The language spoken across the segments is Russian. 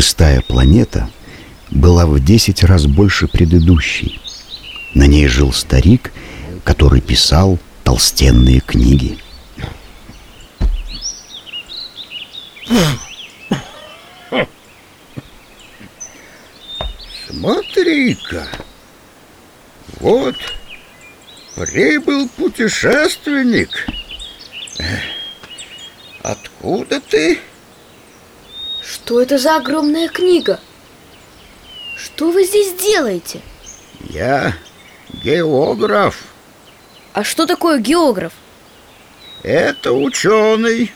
Шестая планета была в десять раз больше предыдущей. На ней жил старик, который писал толстенные книги. Смотри-ка, вот прибыл путешественник. Откуда ты? Что это за огромная книга? Что вы здесь делаете? Я географ. А что такое географ? Это ученый,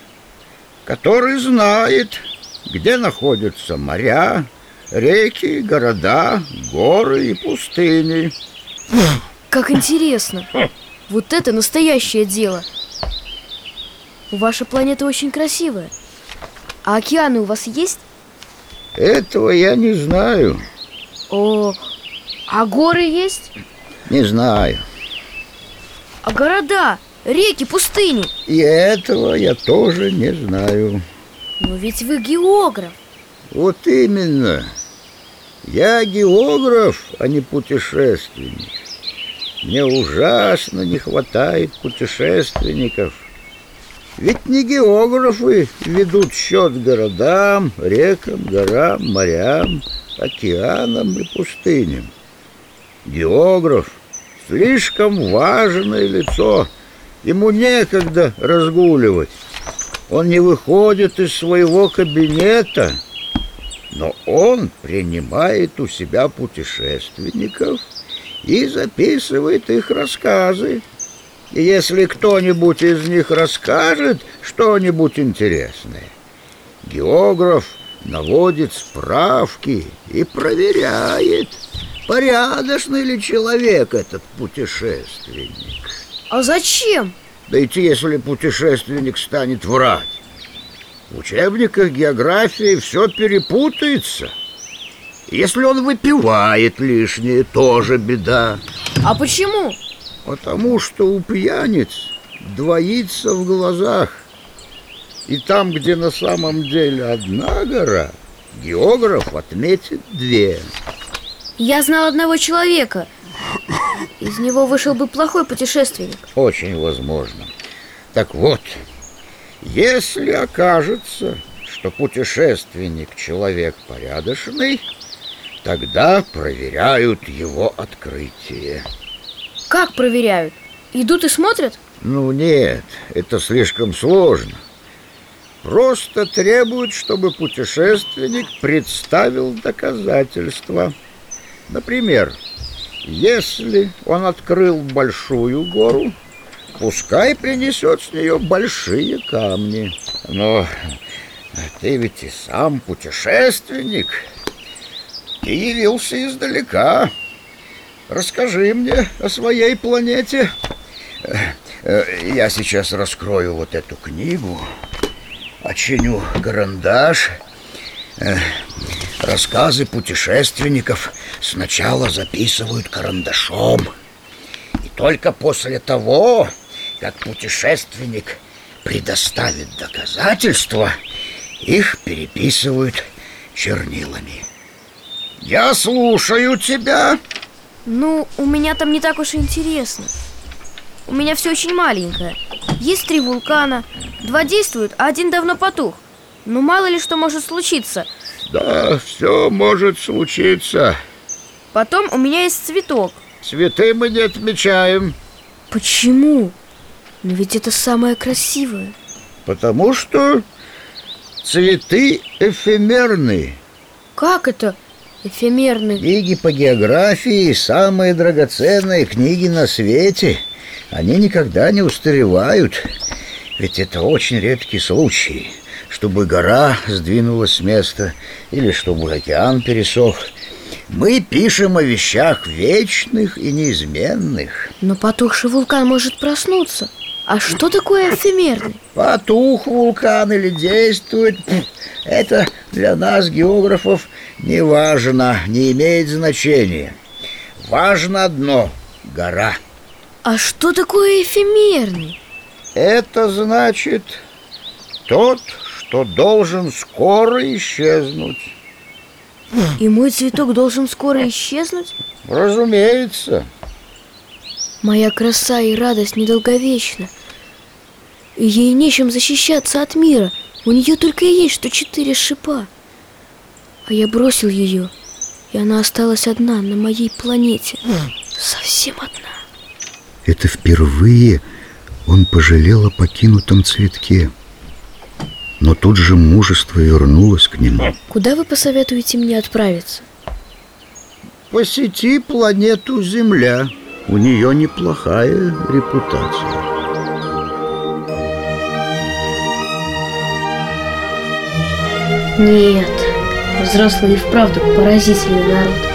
который знает, где находятся моря, реки, города, горы и пустыни. Как интересно. Вот это настоящее дело. Ваша планета очень красивая. А океаны у вас есть? Этого я не знаю. О, а горы есть? Не знаю. А города, реки, пустыни? И этого я тоже не знаю. Но ведь вы географ. Вот именно. Я географ, а не путешественник. Мне ужасно не хватает путешественников. Ведь не географы ведут счет городам, рекам, горам, морям, океанам и пустыням. Географ – слишком важное лицо. Ему некогда разгуливать. Он не выходит из своего кабинета, но он принимает у себя путешественников и записывает их рассказы. И если кто-нибудь из них расскажет что-нибудь интересное, географ наводит справки и проверяет, порядочный ли человек этот путешественник. А зачем? Да ведь если путешественник станет врать, в учебниках географии все перепутается. Если он выпивает лишнее, тоже беда. А почему? Потому что у пьяниц двоится в глазах. И там, где на самом деле одна гора, географ отметит две. Я знал одного человека. Из него вышел бы плохой путешественник. Очень возможно. Так вот, если окажется, что путешественник человек порядочный, тогда проверяют его открытие. Как проверяют? Идут и смотрят? Ну нет, это слишком сложно. Просто требуют, чтобы путешественник представил доказательства. Например, если он открыл большую гору, пускай принесет с нее большие камни. Но ты ведь и сам путешественник. Ты явился издалека. Расскажи мне о своей планете. Я сейчас раскрою вот эту книгу, очиню карандаш. Рассказы путешественников сначала записывают карандашом. И только после того, как путешественник предоставит доказательства, их переписывают чернилами. Я слушаю тебя. Ну, у меня там не так уж и интересно. У меня все очень маленькое. Есть три вулкана, два действуют, а один давно потух. Ну, мало ли что может случиться. Да, все может случиться. Потом у меня есть цветок. Цветы мы не отмечаем. Почему? Но ведь это самое красивое. Потому что цветы эфемерны. Как это эфемерны? Книги по географии – самые драгоценные книги на свете. Они никогда не устаревают. Ведь это очень редкий случай, чтобы гора сдвинулась с места или чтобы океан пересох. Мы пишем о вещах вечных и неизменных. Но потухший вулкан может проснуться. А что такое эфемерный? Потух вулкан или действует, это для нас, географов, не важно, не имеет значения. Важно одно – гора. А что такое эфемерный? Это значит тот, что должен скоро исчезнуть. И мой цветок должен скоро исчезнуть? Разумеется. Моя краса и радость недолговечна. И ей нечем защищаться от мира. У нее только и есть что четыре шипа. А я бросил ее, и она осталась одна на моей планете. Совсем одна. Это впервые он пожалел о покинутом цветке. Но тут же мужество вернулось к нему. Куда вы посоветуете мне отправиться? Посети планету Земля. У нее неплохая репутация. Нет, взрослые вправду поразительный народ.